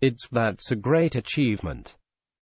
It's that's a great achievement.